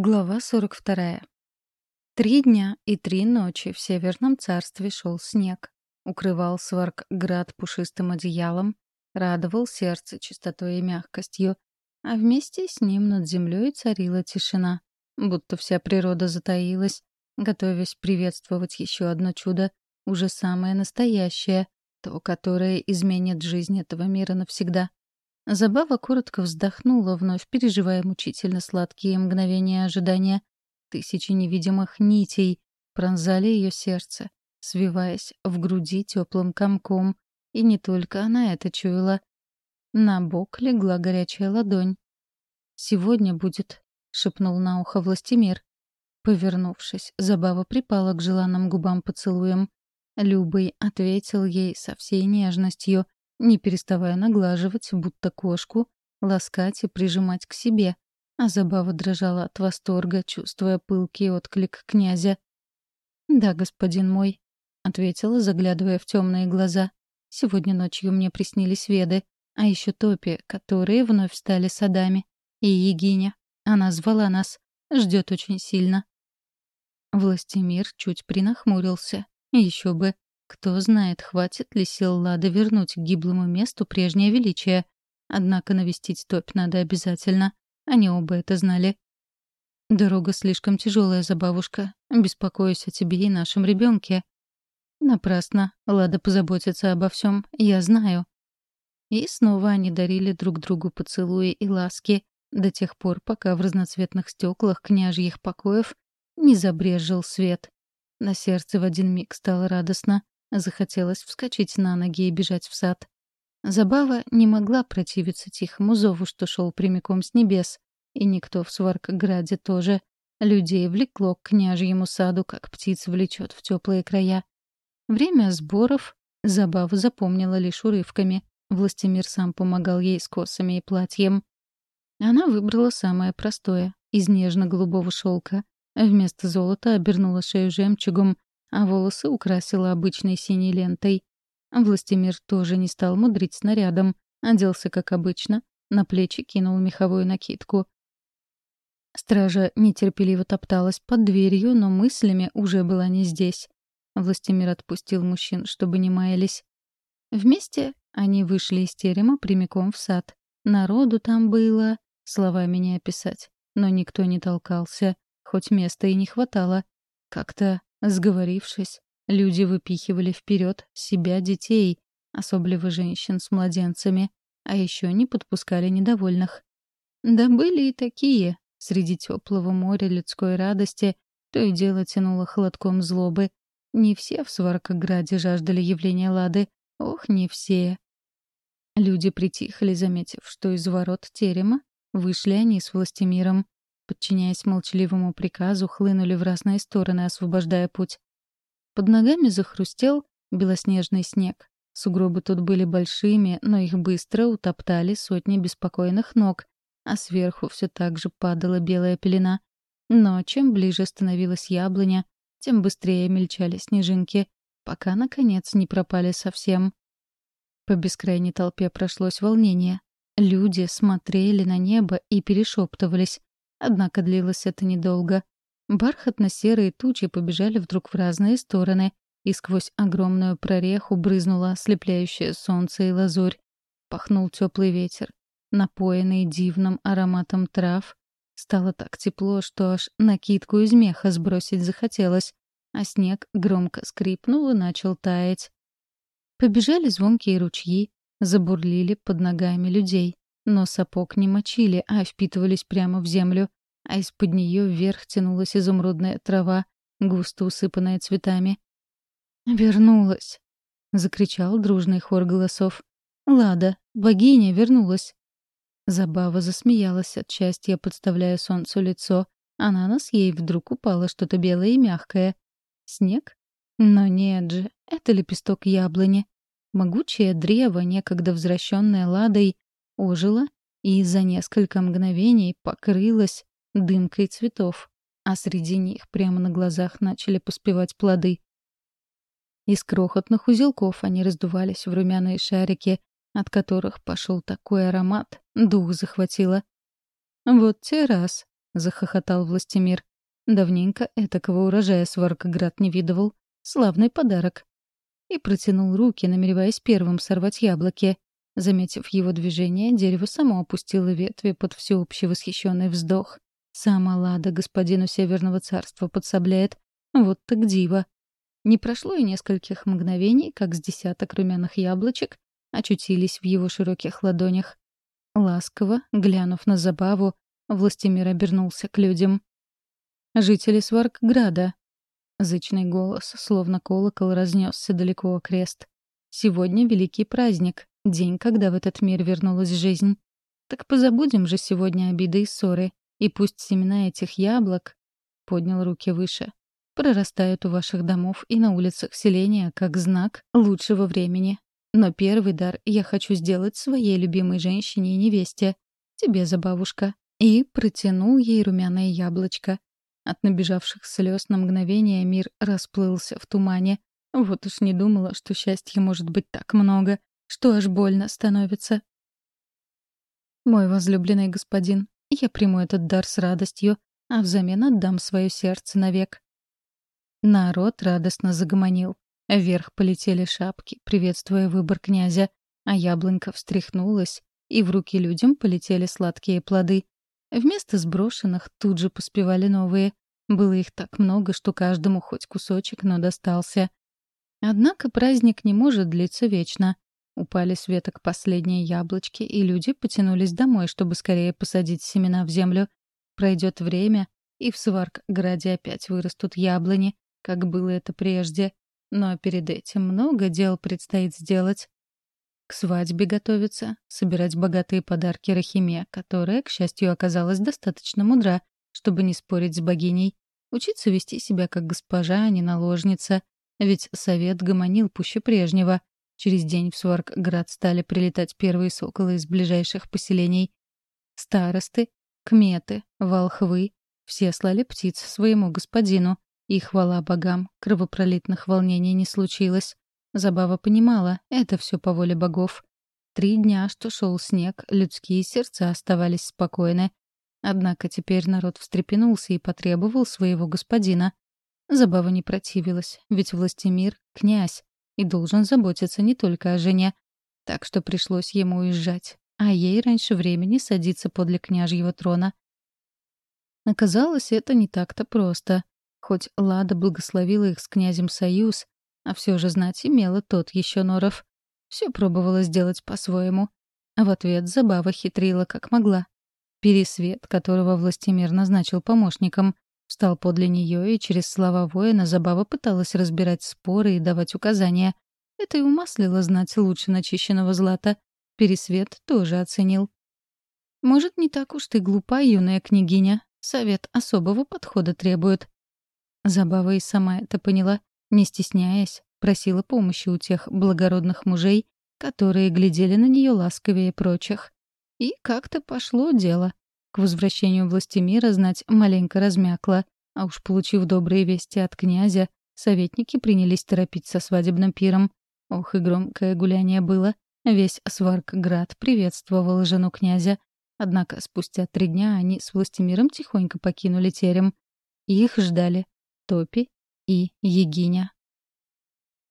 Глава 42. Три дня и три ночи в Северном царстве шел снег. Укрывал Сваркград пушистым одеялом, радовал сердце чистотой и мягкостью, а вместе с ним над землей царила тишина, будто вся природа затаилась, готовясь приветствовать еще одно чудо, уже самое настоящее, то, которое изменит жизнь этого мира навсегда. Забава коротко вздохнула, вновь переживая мучительно сладкие мгновения ожидания. Тысячи невидимых нитей пронзали ее сердце, свиваясь в груди теплым комком. И не только она это чуяла. На бок легла горячая ладонь. «Сегодня будет», — шепнул на ухо властемир. Повернувшись, Забава припала к желанным губам поцелуем. Любый ответил ей со всей нежностью — не переставая наглаживать, будто кошку, ласкать и прижимать к себе. А забава дрожала от восторга, чувствуя пылкий отклик князя. «Да, господин мой», — ответила, заглядывая в темные глаза. «Сегодня ночью мне приснились веды, а еще топи, которые вновь стали садами. И Егиня. Она звала нас. Ждет очень сильно». Властимир чуть принахмурился. Еще бы. Кто знает, хватит ли сил Лады вернуть к гиблому месту прежнее величие. Однако навестить топь надо обязательно. Они оба это знали. «Дорога слишком тяжелая за бабушка. Беспокоюсь о тебе и нашем ребенке. «Напрасно. Лада позаботится обо всем. Я знаю». И снова они дарили друг другу поцелуи и ласки до тех пор, пока в разноцветных стеклах княжьих покоев не забрежил свет. На сердце в один миг стало радостно. Захотелось вскочить на ноги и бежать в сад. Забава не могла противиться тихому зову, что шел прямиком с небес. И никто в Сваркграде тоже. Людей влекло к княжьему саду, как птиц влечет в теплые края. Время сборов Забава запомнила лишь урывками. Властимир сам помогал ей с косами и платьем. Она выбрала самое простое, из нежно-голубого шелка. Вместо золота обернула шею жемчугом, а волосы украсила обычной синей лентой. Властимир тоже не стал мудрить снарядом, оделся как обычно, на плечи кинул меховую накидку. Стража нетерпеливо топталась под дверью, но мыслями уже была не здесь. Властимир отпустил мужчин, чтобы не маялись. Вместе они вышли из терема прямиком в сад. Народу там было, словами не описать. Но никто не толкался, хоть места и не хватало. Как-то Сговорившись, люди выпихивали вперед себя детей, особливо женщин с младенцами, а еще не подпускали недовольных. Да были и такие. Среди теплого моря людской радости то и дело тянуло холодком злобы. Не все в Сваркограде жаждали явления Лады. Ох, не все. Люди притихли, заметив, что из ворот терема вышли они с властемиром подчиняясь молчаливому приказу, хлынули в разные стороны, освобождая путь. Под ногами захрустел белоснежный снег. Сугробы тут были большими, но их быстро утоптали сотни беспокойных ног, а сверху все так же падала белая пелена. Но чем ближе становилась яблоня, тем быстрее мельчали снежинки, пока, наконец, не пропали совсем. По бескрайней толпе прошлось волнение. Люди смотрели на небо и перешептывались. Однако длилось это недолго. Бархатно-серые тучи побежали вдруг в разные стороны, и сквозь огромную прореху брызнуло ослепляющее солнце и лазурь. Пахнул теплый ветер, напоенный дивным ароматом трав. Стало так тепло, что аж накидку из меха сбросить захотелось, а снег громко скрипнул и начал таять. Побежали звонкие ручьи, забурлили под ногами людей. Но сапог не мочили, а впитывались прямо в землю, а из-под нее вверх тянулась изумрудная трава, густо усыпанная цветами. «Вернулась!» — закричал дружный хор голосов. «Лада, богиня вернулась!» Забава засмеялась от счастья, подставляя солнцу лицо, а на нос ей вдруг упало что-то белое и мягкое. Снег? Но нет же, это лепесток яблони. Могучее древо, некогда возвращенное Ладой, ожила и за несколько мгновений покрылась дымкой цветов, а среди них прямо на глазах начали поспевать плоды. Из крохотных узелков они раздувались в румяные шарики, от которых пошел такой аромат, дух захватило. «Вот те раз», — захохотал Властимир. Давненько этакого урожая Сваркоград не видывал. Славный подарок. И протянул руки, намереваясь первым сорвать яблоки. Заметив его движение, дерево само опустило ветви под всеобщий восхищенный вздох. Сама Лада господину Северного царства подсобляет. Вот так диво. Не прошло и нескольких мгновений, как с десяток румяных яблочек очутились в его широких ладонях. Ласково, глянув на забаву, Властимир обернулся к людям. «Жители Сваркграда!» Зычный голос, словно колокол, разнесся далеко окрест. «Сегодня великий праздник, день, когда в этот мир вернулась жизнь. Так позабудем же сегодня обиды и ссоры, и пусть семена этих яблок...» Поднял руки выше. «Прорастают у ваших домов и на улицах селения, как знак лучшего времени. Но первый дар я хочу сделать своей любимой женщине и невесте. Тебе, забавушка и протянул ей румяное яблочко. От набежавших слез на мгновение мир расплылся в тумане. Вот уж не думала, что счастья может быть так много, что аж больно становится. «Мой возлюбленный господин, я приму этот дар с радостью, а взамен отдам свое сердце навек». Народ радостно загомонил. Вверх полетели шапки, приветствуя выбор князя, а яблонька встряхнулась, и в руки людям полетели сладкие плоды. Вместо сброшенных тут же поспевали новые. Было их так много, что каждому хоть кусочек, но достался. Однако праздник не может длиться вечно. Упали с веток последние яблочки, и люди потянулись домой, чтобы скорее посадить семена в землю. Пройдет время, и в Сваркграде опять вырастут яблони, как было это прежде. Но перед этим много дел предстоит сделать. К свадьбе готовиться, собирать богатые подарки Рахиме, которая, к счастью, оказалась достаточно мудра, чтобы не спорить с богиней, учиться вести себя как госпожа, а не наложница, ведь совет гомонил пуще прежнего. Через день в Сваркград стали прилетать первые соколы из ближайших поселений. Старосты, кметы, волхвы — все слали птиц своему господину, и хвала богам, кровопролитных волнений не случилось. Забава понимала, это все по воле богов. Три дня, что шел снег, людские сердца оставались спокойны. Однако теперь народ встрепенулся и потребовал своего господина. Забава не противилась, ведь властемир — князь, и должен заботиться не только о жене. Так что пришлось ему уезжать, а ей раньше времени садиться подле княжьего трона. Оказалось, это не так-то просто. Хоть Лада благословила их с князем союз, а все же знать имела тот еще Норов. Все пробовала сделать по-своему. А в ответ Забава хитрила как могла. Пересвет, которого Властимир назначил помощником, встал подле нее, и через слова воина Забава пыталась разбирать споры и давать указания. Это и умаслило знать лучше начищенного злата. Пересвет тоже оценил. «Может, не так уж ты глупа, юная княгиня. Совет особого подхода требует». Забава и сама это поняла не стесняясь, просила помощи у тех благородных мужей, которые глядели на нее ласковее прочих. И как-то пошло дело. К возвращению властемира знать маленько размякла, а уж получив добрые вести от князя, советники принялись торопить со свадебным пиром. Ох, и громкое гуляние было. Весь Сваркград приветствовал жену князя. Однако спустя три дня они с властемиром тихонько покинули терем. Их ждали Топи и Егиня.